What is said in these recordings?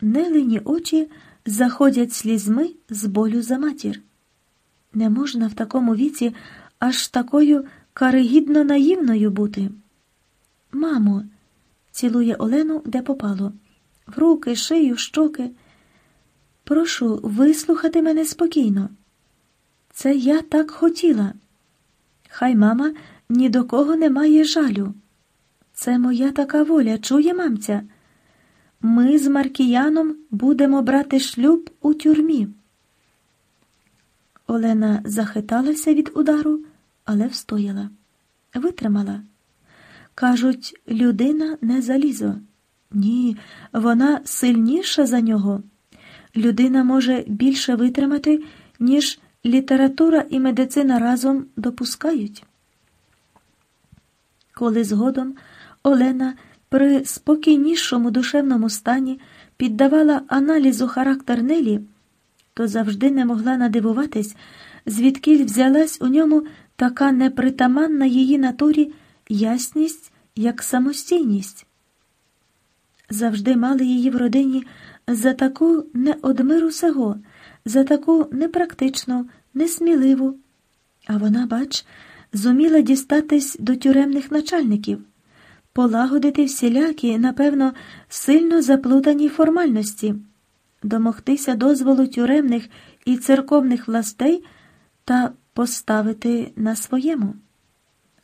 Нелині очі заходять слізьми з болю за матір. Не можна в такому віці аж такою каригідно наївною бути. Мамо, цілує Олену, де попало, в руки, шию, щоки. Прошу вислухати мене спокійно. Це я так хотіла. Хай мама ні до кого не має жалю. Це моя така воля, чує мамця. Ми з Маркіяном будемо брати шлюб у тюрмі. Олена захиталася від удару, але встояла, витримала. Кажуть, людина не залізо. Ні, вона сильніша за нього. Людина може більше витримати, ніж література і медицина разом допускають. Коли згодом Олена при спокійнішому душевному стані піддавала аналізу характер Нелі, то завжди не могла надивуватись, звідки взялась у ньому така непритаманна її натурі ясність, як самостійність. Завжди мали її в родині за таку не одмиру сего, за таку непрактичну, несміливу. А вона, бач, зуміла дістатись до тюремних начальників, полагодити всілякі, напевно, сильно заплутані формальності, домогтися дозволу тюремних і церковних властей та поставити на своєму.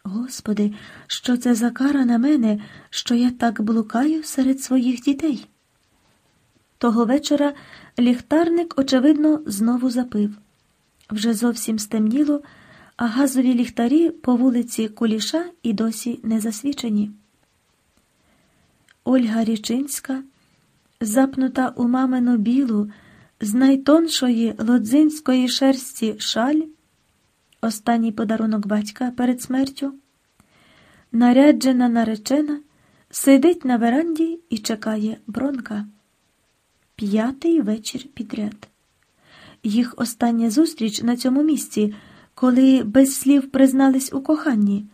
Господи, що це за кара на мене, що я так блукаю серед своїх дітей? Того вечора ліхтарник, очевидно, знову запив. Вже зовсім стемніло, а газові ліхтарі по вулиці Куліша і досі не засвічені. Ольга Річинська, запнута у мамину білу, з найтоншої лодзинської шерсті шаль, останній подарунок батька перед смертю, наряджена наречена, сидить на веранді і чекає бронка. П'ятий вечір підряд. Їх остання зустріч на цьому місці, коли без слів признались у коханні,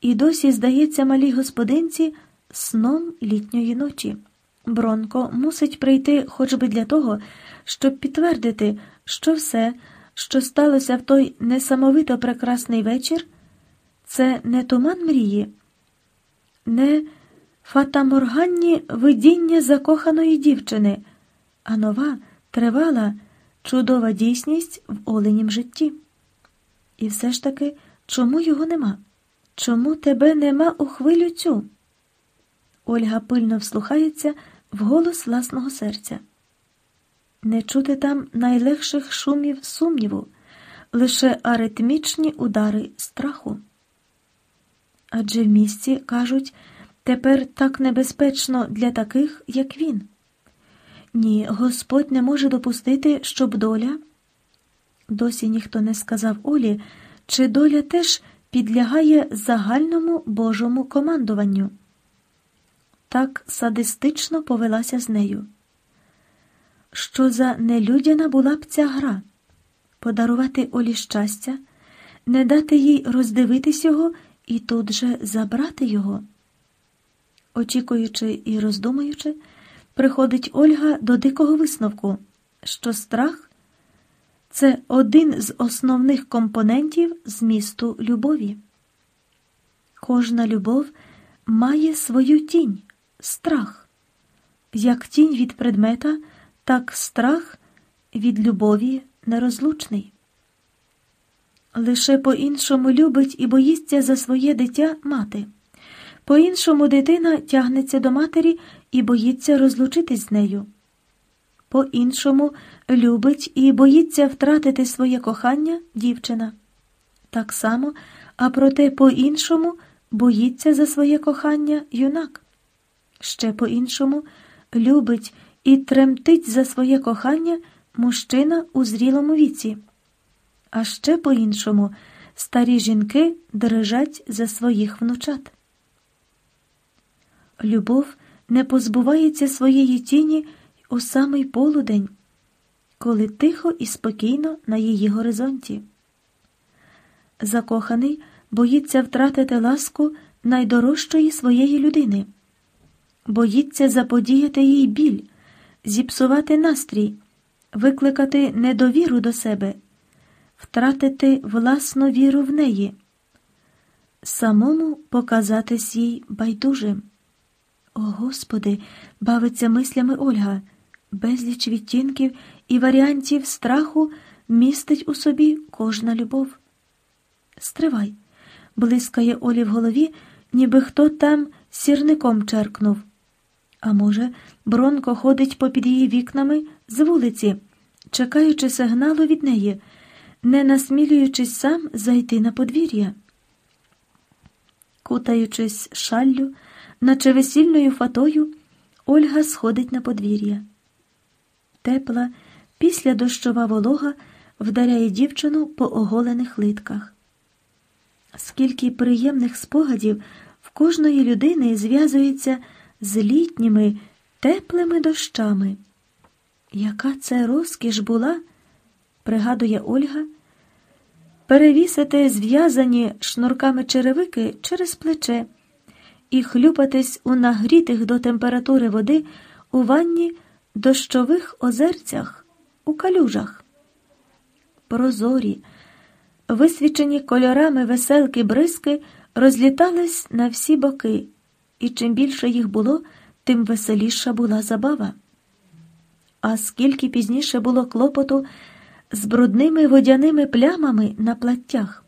і досі, здається, малій господинці сном літньої ночі. Бронко мусить прийти хоч би для того, щоб підтвердити, що все, що сталося в той несамовито прекрасний вечір, це не туман мрії, не фатаморганні видіння закоханої дівчини, а нова, тривала, чудова дійсність в оленім житті. І все ж таки, чому його нема? Чому тебе нема у хвилю цю? Ольга пильно вслухається в голос власного серця. Не чути там найлегших шумів сумніву, лише аритмічні удари страху. Адже в місті, кажуть, тепер так небезпечно для таких, як він. Ні, Господь не може допустити, щоб доля. Досі ніхто не сказав Олі, чи доля теж підлягає загальному Божому командуванню. Так садистично повелася з нею. Що за нелюдяна була б ця гра подарувати Олі щастя, не дати їй роздивитись його і тут же забрати його. Очікуючи і роздумуючи, приходить Ольга до дикого висновку, що страх це один з основних компонентів змісту любові. Кожна любов має свою тінь, страх, як тінь від предмета, так страх від любові нерозлучний. Лише по-іншому любить і боїться за своє дитя мати. По-іншому дитина тягнеться до матері і боїться розлучитись з нею. По-іншому любить і боїться втратити своє кохання дівчина. Так само, а проте по-іншому боїться за своє кохання юнак. Ще по-іншому любить і тремтить за своє кохання мужчина у зрілому віці. А ще по-іншому старі жінки дрижать за своїх внучат. Любов не позбувається своєї тіні у самий полудень, коли тихо і спокійно на її горизонті. Закоханий боїться втратити ласку найдорожчої своєї людини, боїться заподіяти їй біль, зіпсувати настрій, викликати недовіру до себе, втратити власну віру в неї, самому показатись їй байдужим. О Господи, бавиться мислями Ольга, безліч відтінків і варіантів страху містить у собі кожна любов. Стривай, блискає Олі в голові, ніби хто там сірником черкнув. А може, Бронко ходить попід її вікнами з вулиці, чекаючи сигналу від неї, не насмілюючись сам зайти на подвір'я. Кутаючись шаллю, наче весільною фатою, Ольга сходить на подвір'я. Тепла, після дощова волога вдаряє дівчину по оголених литках. Скільки приємних спогадів в кожної людини зв'язується з літніми, теплими дощами. Яка це розкіш була, пригадує Ольга, перевісити зв'язані шнурками черевики через плече і хлюпатись у нагрітих до температури води у ванні дощових озерцях, у калюжах. Прозорі, висвічені кольорами веселки бризки розлітались на всі боки, і чим більше їх було, тим веселіша була забава. А скільки пізніше було клопоту з брудними водяними плямами на платтях.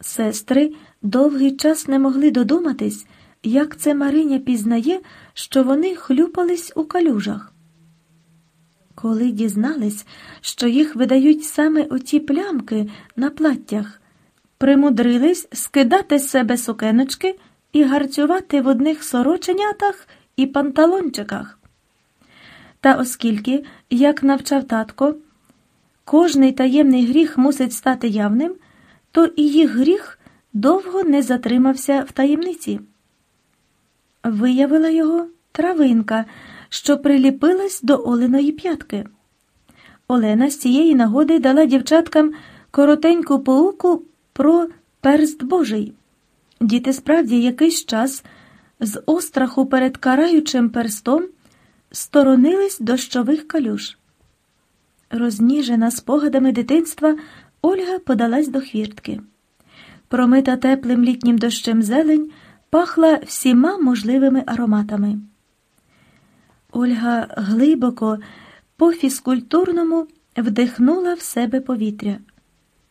Сестри довгий час не могли додуматись, як це Мариня пізнає, що вони хлюпались у калюжах. Коли дізнались, що їх видають саме оті плямки на платтях, примудрились скидати з себе сукеночки і гарцювати в одних сороченятах і панталончиках. Та оскільки, як навчав татко, кожний таємний гріх мусить стати явним, то і їх гріх довго не затримався в таємниці. Виявила його травинка, що приліпилась до Оленої п'ятки. Олена з цієї нагоди дала дівчаткам коротеньку поуку про перст Божий. Діти справді якийсь час з остраху перед караючим перстом сторонились дощових калюж. Розніжена спогадами дитинства, Ольга подалась до хвіртки. Промита теплим літнім дощем зелень пахла всіма можливими ароматами. Ольга глибоко, по фізкультурному вдихнула в себе повітря.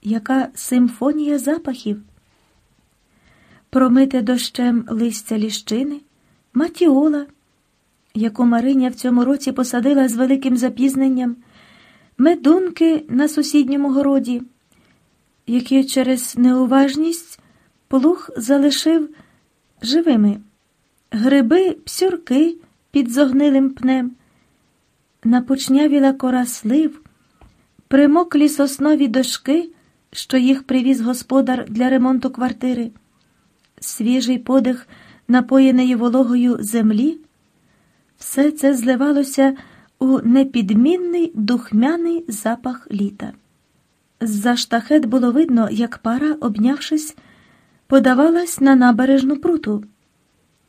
Яка симфонія запахів. Промите дощем листя ліщини, матіола, яку Мариня в цьому році посадила з великим запізненням, медунки на сусідньому городі, які через неуважність плуг залишив живими, гриби, псюрки під зогнилим пнем, напочнявіла кора слив, примоклі соснові дошки, що їх привіз господар для ремонту квартири, свіжий подих напоєної вологою землі, все це зливалося у непідмінний духмяний запах літа. З-за штахет було видно, як пара, обнявшись, подавалась на набережну пруту.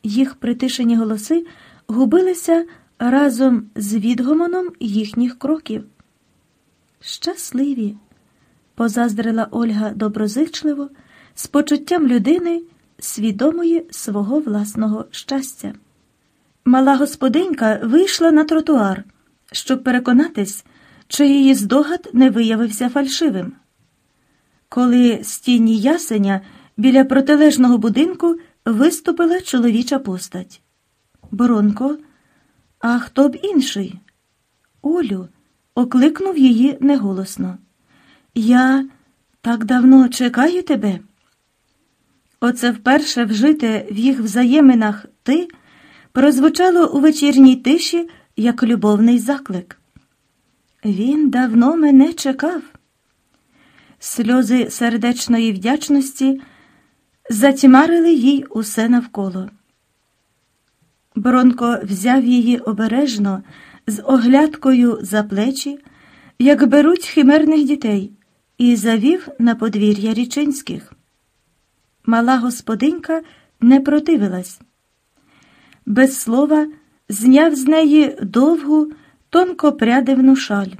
Їх притишені голоси губилися разом з відгомоном їхніх кроків. Щасливі, позаздрила Ольга доброзичливо, з почуттям людини, свідомої свого власного щастя. Мала господинька вийшла на тротуар, щоб переконатись, чи її здогад не виявився фальшивим. Коли з тіні ясеня біля протилежного будинку виступила чоловіча постать. Боронко, а хто б інший? Олю, окликнув її неголосно. Я так давно чекаю тебе. Оце вперше вжите в їх взаєминах ти прозвучало у вечірній тиші як любовний заклик. Він давно мене чекав. Сльози сердечної вдячності затьмарили їй усе навколо. Бронко взяв її обережно з оглядкою за плечі, як беруть химерних дітей, і завів на подвір'я річинських. Мала господинька не противилась. Без слова зняв з неї довгу, тонкопрядивну шаль.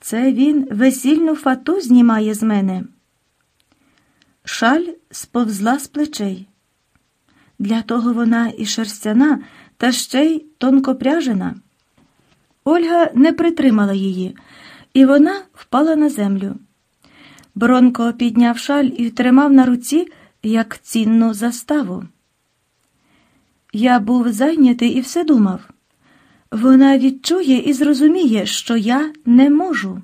Це він весільну фату знімає з мене. Шаль сповзла з плечей. Для того вона і шерстяна, та ще й тонкопряжена. Ольга не притримала її, і вона впала на землю. Бронко підняв шаль і тримав на руці як цінну заставу. Я був зайнятий і все думав. Вона відчує і зрозуміє, що я не можу.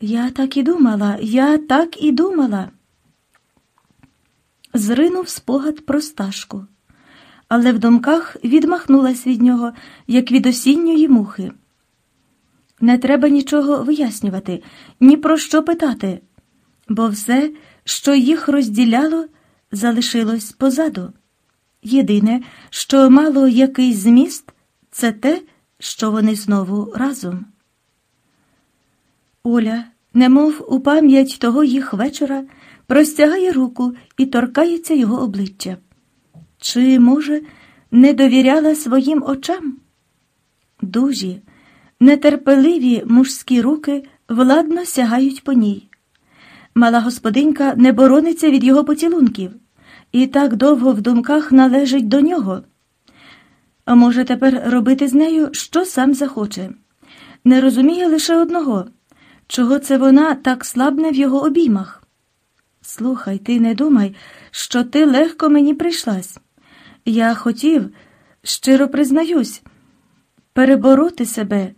Я так і думала, я так і думала. Зринув спогад про сташку, але в думках відмахнулась від нього, як від осінньої мухи. Не треба нічого вияснювати, ні про що питати, бо все, що їх розділяло, залишилось позаду. Єдине, що мало якийсь зміст, це те, що вони знову разом. Оля, немов у пам'ять того їх вечора, простягає руку і торкається його обличчя. Чи, може, не довіряла своїм очам? Дужі, нетерпеливі мужські руки владно сягають по ній. Мала господинька не борониться від його поцілунків і так довго в думках належить до нього. А може тепер робити з нею, що сам захоче. Не розуміє лише одного, чого це вона так слабне в його обіймах. Слухай, ти не думай, що ти легко мені прийшлась. Я хотів, щиро признаюсь, перебороти себе,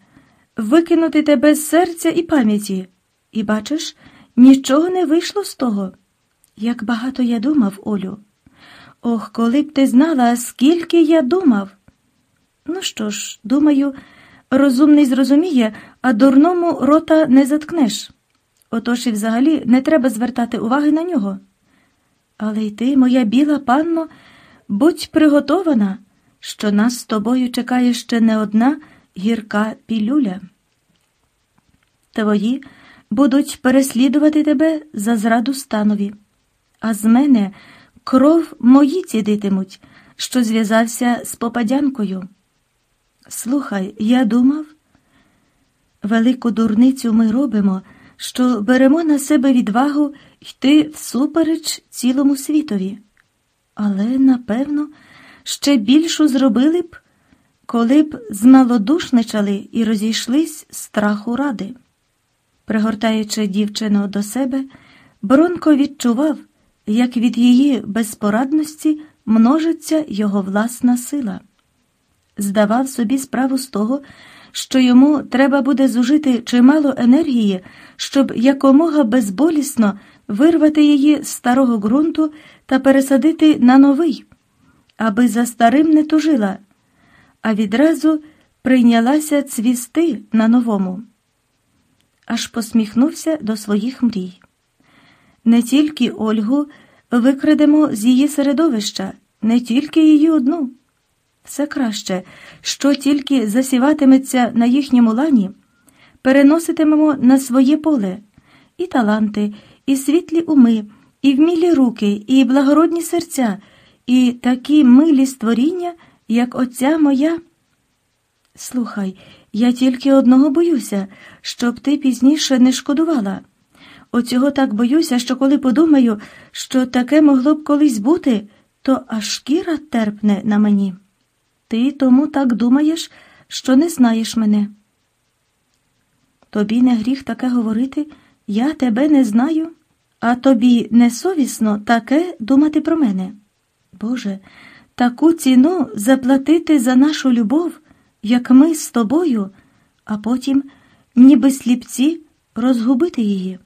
викинути тебе з серця і пам'яті. І бачиш, нічого не вийшло з того. Як багато я думав, Олю. Ох, коли б ти знала, скільки я думав. Ну що ж, думаю, розумний зрозуміє, а дурному рота не заткнеш. Отож і взагалі не треба звертати уваги на нього. Але й ти, моя біла панно, будь приготована, що нас з тобою чекає ще не одна гірка пілюля. Твої будуть переслідувати тебе за зраду станові, а з мене кров мої цідитимуть, що зв'язався з попадянкою. Слухай, я думав, велику дурницю ми робимо, що беремо на себе відвагу йти всупереч цілому світові. Але, напевно, ще більшу зробили б, коли б змалодушничали і розійшлись страху ради. Пригортаючи дівчину до себе, Бронко відчував, як від її безпорадності множиться його власна сила. Здавав собі справу з того, що йому треба буде зужити чимало енергії, щоб якомога безболісно вирвати її з старого ґрунту та пересадити на новий, аби за старим не тужила, а відразу прийнялася цвісти на новому. Аж посміхнувся до своїх мрій. Не тільки Ольгу викрадемо з її середовища, не тільки її одну. Все краще, що тільки засіватиметься на їхньому лані, переноситимемо на своє поле і таланти, і світлі уми, і вмілі руки, і благородні серця, і такі милі створіння, як отця моя. Слухай, я тільки одного боюся, щоб ти пізніше не шкодувала. Оцього так боюся, що коли подумаю, що таке могло б колись бути, то аж шкіра терпне на мені. Ти тому так думаєш, що не знаєш мене. Тобі не гріх таке говорити, я тебе не знаю, а тобі не совісно таке думати про мене. Боже, таку ціну заплатити за нашу любов, як ми з тобою, а потім, ніби сліпці, розгубити її.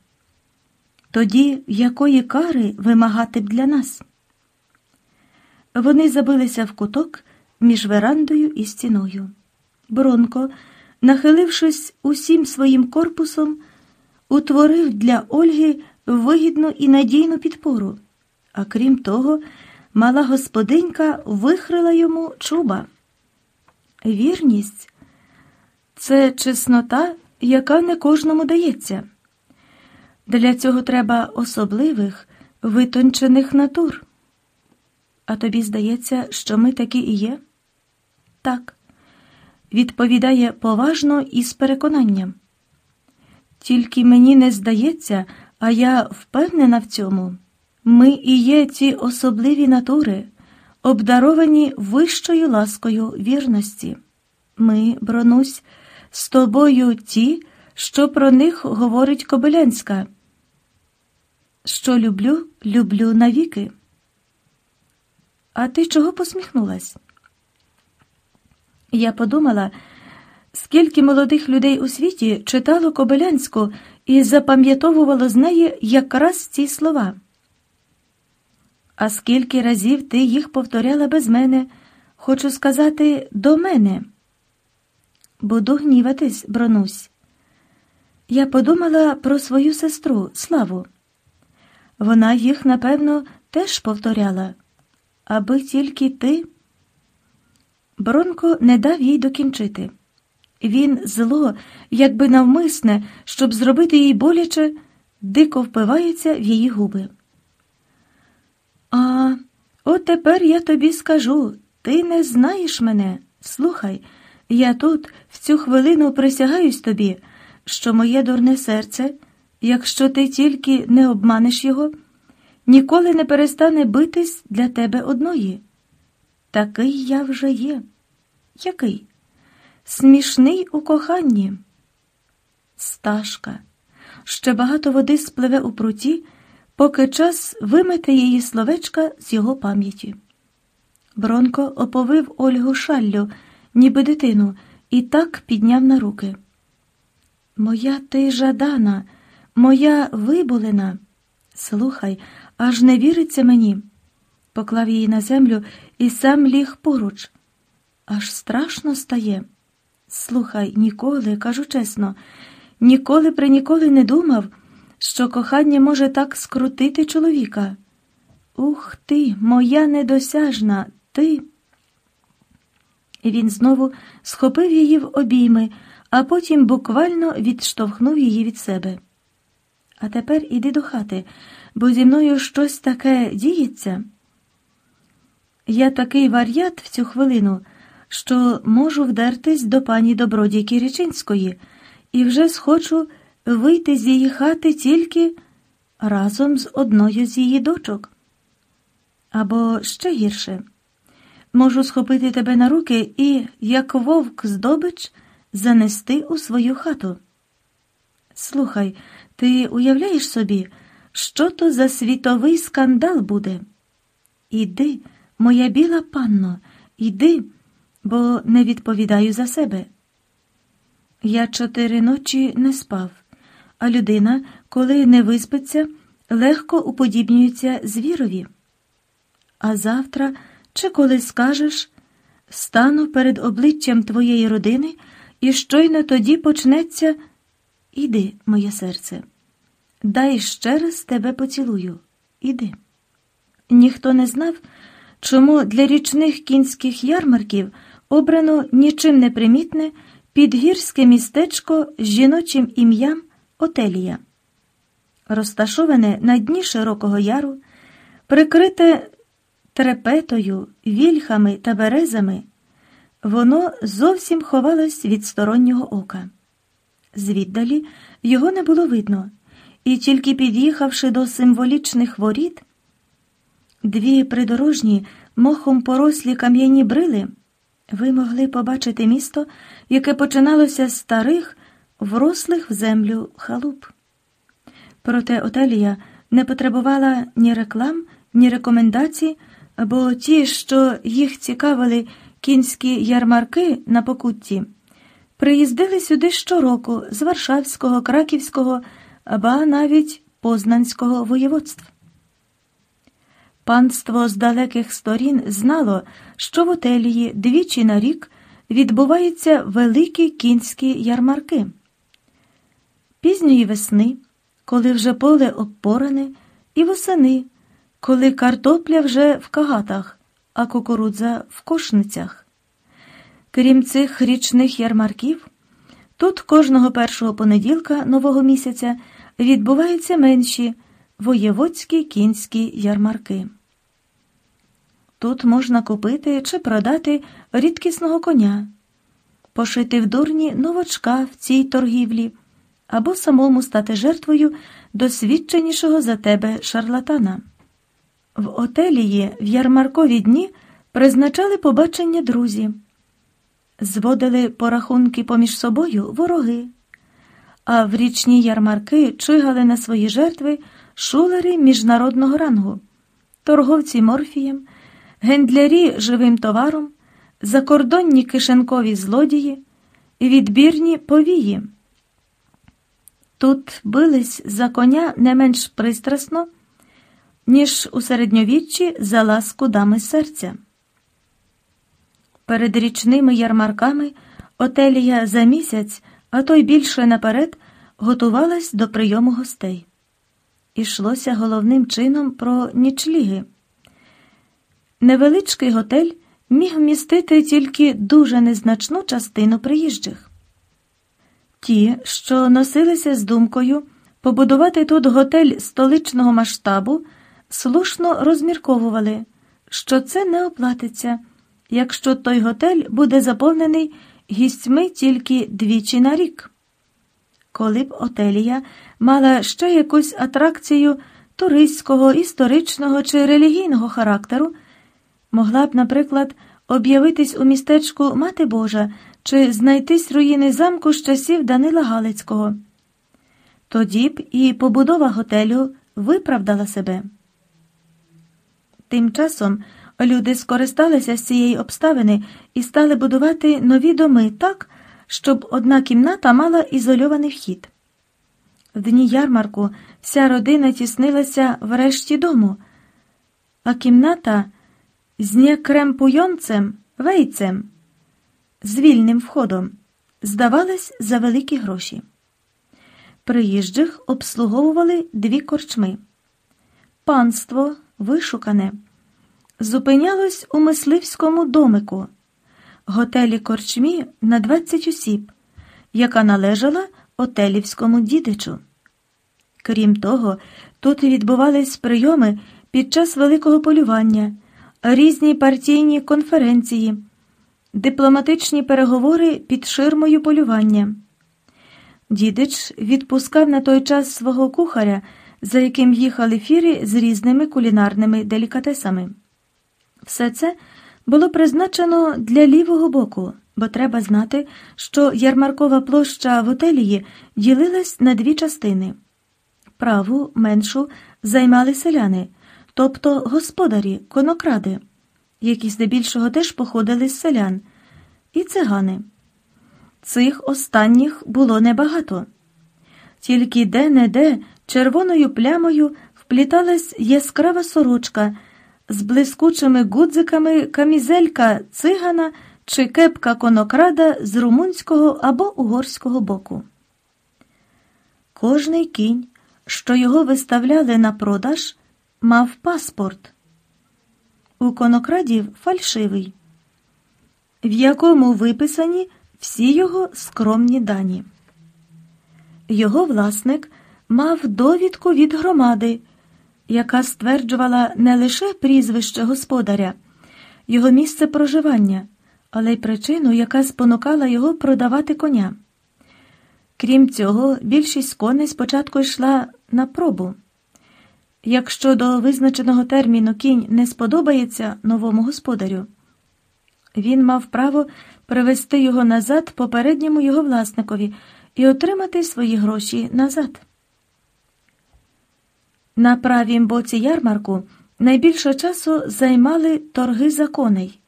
Тоді якої кари вимагати б для нас? Вони забилися в куток між верандою і стіною. Бронко, нахилившись усім своїм корпусом, утворив для Ольги вигідну і надійну підпору, а крім того, мала господинька вихрила йому чуба. Вірність це чеснота, яка не кожному дається. Для цього треба особливих, витончених натур. А тобі здається, що ми такі і є? Так, відповідає поважно і з переконанням. Тільки мені не здається, а я впевнена в цьому. Ми і є ті особливі натури, обдаровані вищою ласкою вірності. Ми, Бронусь, з тобою ті, що про них говорить Кобилянська. Що люблю, люблю навіки. А ти чого посміхнулась? Я подумала, скільки молодих людей у світі читало Кобилянську і запам'ятовувало з неї якраз ці слова. А скільки разів ти їх повторяла без мене, хочу сказати, до мене. Буду гніватись, Бронусь. Я подумала про свою сестру Славу. Вона їх, напевно, теж повторяла, аби тільки ти. Бронко не дав їй докінчити. Він зло, якби навмисне, щоб зробити їй боляче, дико впивається в її губи. А, от тепер я тобі скажу ти не знаєш мене. Слухай, я тут в цю хвилину присягаюсь тобі, що моє дурне серце, якщо ти тільки не обманеш його, ніколи не перестане битись для тебе одної. Такий я вже є. Який? Смішний у коханні. Сташка. Ще багато води спливе у пруті, поки час вимете її словечка з його пам'яті. Бронко оповив Ольгу шаллю, ніби дитину, і так підняв на руки. Моя ти жадана, моя виболена. Слухай, аж не віриться мені. Поклав її на землю і сам ліг поруч. Аж страшно стає. Слухай, ніколи, кажу чесно, ніколи при ніколи не думав, що кохання може так скрутити чоловіка. Ух ти, моя недосяжна, ти. І він знову схопив її в обійми, а потім буквально відштовхнув її від себе. А тепер іди до хати, бо зі мною щось таке діється. Я такий вар'ят в цю хвилину, що можу вдертись до пані добродійки Річинської і вже схочу вийти з її хати тільки разом з одною з її дочок. Або ще гірше, можу схопити тебе на руки і, як вовк здобич, занести у свою хату. Слухай, ти уявляєш собі, що то за світовий скандал буде? Іди, моя біла панно, іди, бо не відповідаю за себе. Я чотири ночі не спав, а людина, коли не виспиться, легко уподібнюється звірові. А завтра, чи коли скажеш, стану перед обличчям твоєї родини, і щойно тоді почнеться. Іди, моє серце, дай ще раз тебе поцілую. Іди. Ніхто не знав, чому для річних кінських ярмарків обрано нічим не примітне підгірське містечко з жіночим ім'ям Отелія, розташоване на дні широкого яру, прикрите трепетою, вільхами та березами, воно зовсім ховалось від стороннього ока. Звіддалі його не було видно, і тільки під'їхавши до символічних воріт, дві придорожні мохом порослі кам'яні брили, ви могли побачити місто, яке починалося з старих, врослих в землю халуп. Проте Отелія не потребувала ні реклам, ні рекомендацій, бо ті, що їх цікавили кінські ярмарки на покутті, приїздили сюди щороку з Варшавського, Краківського, ба навіть Познанського воєводств. Панство з далеких сторін знало, що в Отелії двічі на рік відбуваються великі кінські ярмарки. Пізньої весни, коли вже поле обпоране, і восени, коли картопля вже в кагатах, а кукурудза в кошницях. Крім цих річних ярмарків, тут кожного першого понеділка нового місяця відбуваються менші воєводські кінські ярмарки. Тут можна купити чи продати рідкісного коня, пошити в дурні новачка в цій торгівлі або самому стати жертвою досвідченішого за тебе шарлатана. В отелії в ярмаркові дні призначали побачення друзі, зводили порахунки поміж собою вороги, а в річні ярмарки чигали на свої жертви шулери міжнародного рангу, торговці морфієм, гендлярі живим товаром, закордонні кишенкові злодії, відбірні повії. Тут бились за коня не менш пристрасно, ніж у середньовіччі за ласку дами серця. Перед річними ярмарками Отелія за місяць, а то й більше наперед, готувалась до прийому гостей. Ішлося головним чином про нічліги. Невеличкий готель міг вмістити тільки дуже незначну частину приїжджих. Ті, що носилися з думкою побудувати тут готель столичного масштабу, слушно розмірковували, що це не оплатиться, якщо той готель буде заповнений гістьми тільки двічі на рік. Коли б Отелія мала ще якусь атракцію туристського, історичного чи релігійного характеру, могла б, наприклад, об'явитись у містечку Мати Божа чи знайтись руїни замку з часів Данила Галицького. Тоді б і побудова готелю виправдала себе. Тим часом люди скористалися з цієї обставини і стали будувати нові доми так, щоб одна кімната мала ізольований вхід. В дні ярмарку вся родина тіснилася в решті дому, а кімната з некремпуйонцем, вейцем, з вільним входом, здавалась за великі гроші. Приїжджих обслуговували дві корчми. Панство вишукане, зупинялось у мисливському домику, готелі корчмі на 20 осіб, яка належала отелівському дідичу. Крім того, тут відбувались прийоми під час великого полювання, різні партійні конференції, дипломатичні переговори під ширмою полювання. Дідич відпускав на той час свого кухаря, за яким їхали фіри з різними кулінарними делікатесами. Все це було призначено для лівого боку, бо треба знати, що ярмаркова площа в отелії ділилась на дві частини. Праву, меншу займали селяни, тобто господарі, конокради, які здебільшого теж походили з селян, і цигани. Цих останніх було небагато. Тільки де-не-де червоною плямою впліталась яскрава сорочка з блискучими гудзиками камізелька цигана чи кепка конокрада з румунського або угорського боку. Кожний кінь, що його виставляли на продаж, мав паспорт. У конокрадів фальшивий, в якому виписані всі його скромні дані. Його власник мав довідку від громади, яка стверджувала не лише прізвище господаря, його місце проживання, але й причину, яка спонукала його продавати коня. Крім цього, більшість коней спочатку йшла на пробу. Якщо до визначеного терміну кінь не сподобається новому господарю, він мав право привезти його назад попередньому його власникові і отримати свої гроші назад. На правім боці ярмарку найбільше часу займали торги за коней.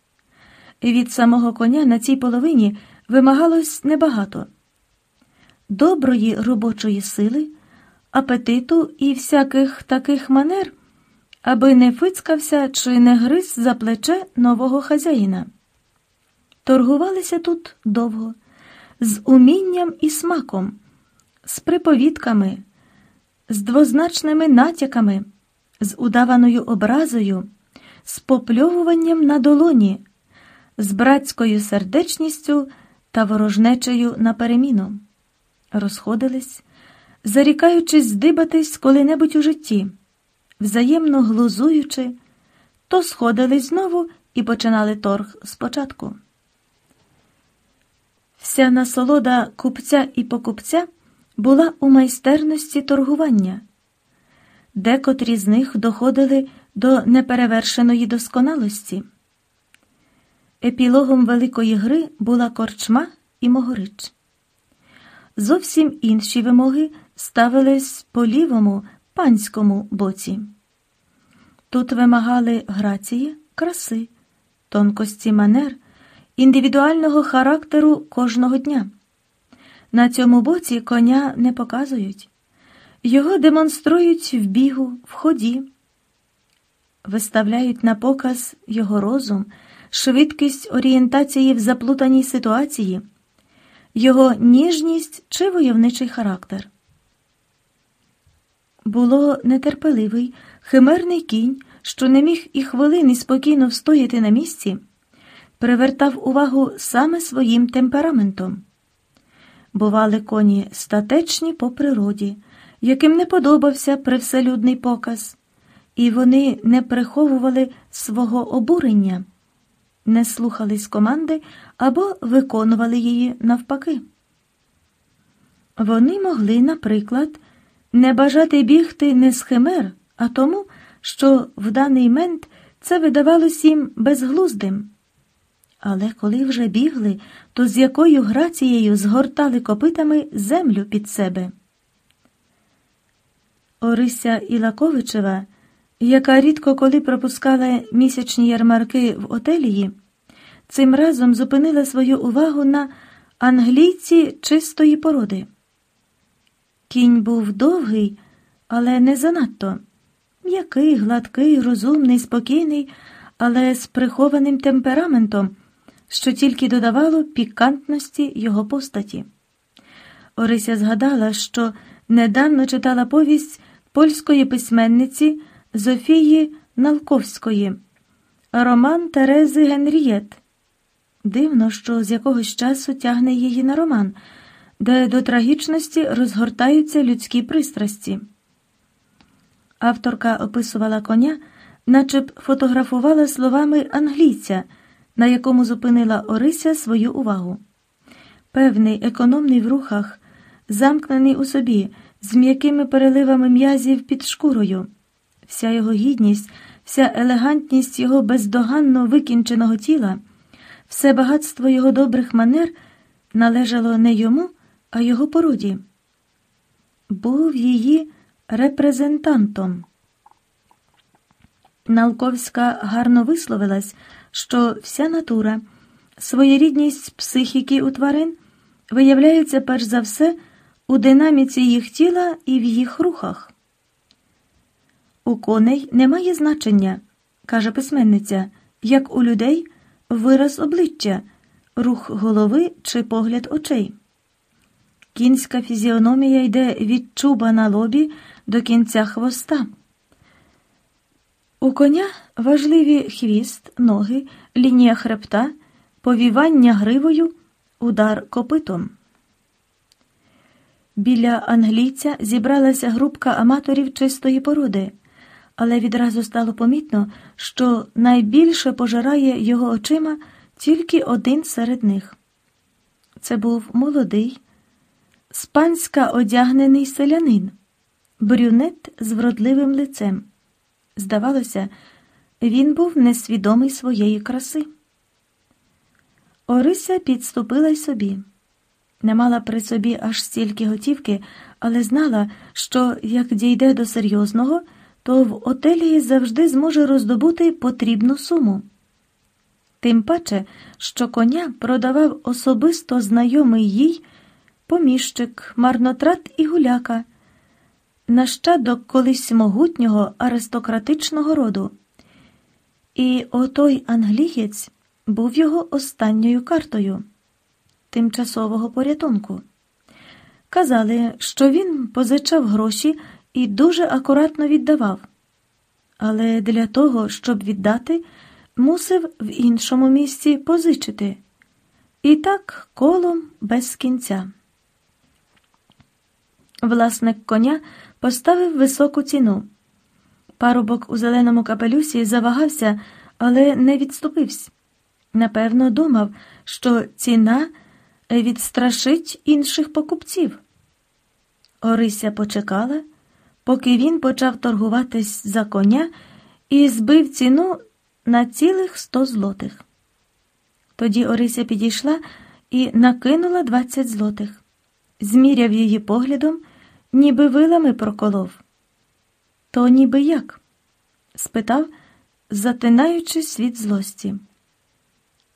Від самого коня на цій половині вимагалось небагато доброї робочої сили, апетиту і всяких таких манер, аби не фицкався чи не гриз за плече нового хазяїна. Торгувалися тут довго, з умінням і смаком, з приповідками, з двозначними натяками, з удаваною образою, з попльовуванням на долоні, з братською сердечністю та ворожнечею на переміну. Розходились, зарікаючись здибатись коли-небудь у житті, взаємно глузуючи, то сходились знову і починали торг спочатку. Вся насолода купця і покупця була у майстерності торгування. Декотрі з них доходили до неперевершеної досконалості. Епілогом великої гри була корчма і могорич. Зовсім інші вимоги ставились по лівому панському боці. Тут вимагали грації, краси, тонкості манер, індивідуального характеру кожного дня. На цьому боці коня не показують, його демонструють в бігу, в ході, виставляють на показ його розум, швидкість орієнтації в заплутаній ситуації, його ніжність чи войовничий характер. Було нетерпеливий, химерний кінь, що не міг і хвилини спокійно встояти на місці, привертав увагу саме своїм темпераментом. Бували коні статечні по природі, яким не подобався привселюдний показ, і вони не приховували свого обурення, не слухались команди або виконували її навпаки. Вони могли, наприклад, не бажати бігти не з химер, а тому, що в даний мент це видавалось їм безглуздим. Але коли вже бігли, то з якою грацією згортали копитами землю під себе. Орися Ілаковичева, яка рідко коли пропускала місячні ярмарки в отелії, цим разом зупинила свою увагу на англійці чистої породи. Кінь був довгий, але не занадто м'який, гладкий, розумний, спокійний, але з прихованим темпераментом, що тільки додавало пікантності його постаті. Орися згадала, що недавно читала повість польської письменниці Зофії Налковської, роман Терези Генрієт. Дивно, що з якогось часу тягне її на роман де до трагічності розгортаються людські пристрасті. Авторка описувала коня, наче б фотографувала словами англійця, на якому зупинила Орися свою увагу. Певний, економний в рухах, замкнений у собі, з м'якими переливами м'язів під шкурою. Вся його гідність, вся елегантність його бездоганно викінченого тіла, все багатство його добрих манер належало не йому, а його породі. Був її репрезентантом. Налковська гарно висловилась, що вся натура, своєрідність психіки у тварин виявляється перш за все у динаміці їх тіла і в їх рухах. У коней немає значення, каже письменниця, як у людей вираз обличчя, рух голови чи погляд очей. Кінська фізіономія йде від чуба на лобі до кінця хвоста. У коня важливі хвіст, ноги, лінія хребта, повівання гривою, удар копитом. Біля англійця зібралася групка аматорів чистої породи, але відразу стало помітно, що найбільше пожирає його очима тільки один серед них. Це був молодий спанська одягнений селянин, брюнет з вродливим лицем. Здавалося, він був несвідомий своєї краси. Орися підступила й собі. Не мала при собі аж стільки готівки, але знала, що як дійде до серйозного, то в отелі завжди зможе роздобути потрібну суму. Тим паче, що коня продавав особисто знайомий їй поміщик, марнотрат і гуляка, нащадок колись могутнього аристократичного роду. І отой англієць був його останньою картою тимчасового порятунку. Казали, що він позичав гроші і дуже акуратно віддавав, але для того, щоб віддати, мусив в іншому місці позичити. І так колом без кінця. Власник коня поставив високу ціну. Парубок у зеленому капелюсі завагався, але не відступився. Напевно, думав, що ціна відстрашить інших покупців. Орися почекала, поки він почав торгуватись за коня і збив ціну на цілих сто злотих. Тоді Орися підійшла і накинула двадцять злотих, зміряв її поглядом, ніби вилами проколов. То ніби як? спитав, затинаючись від злості.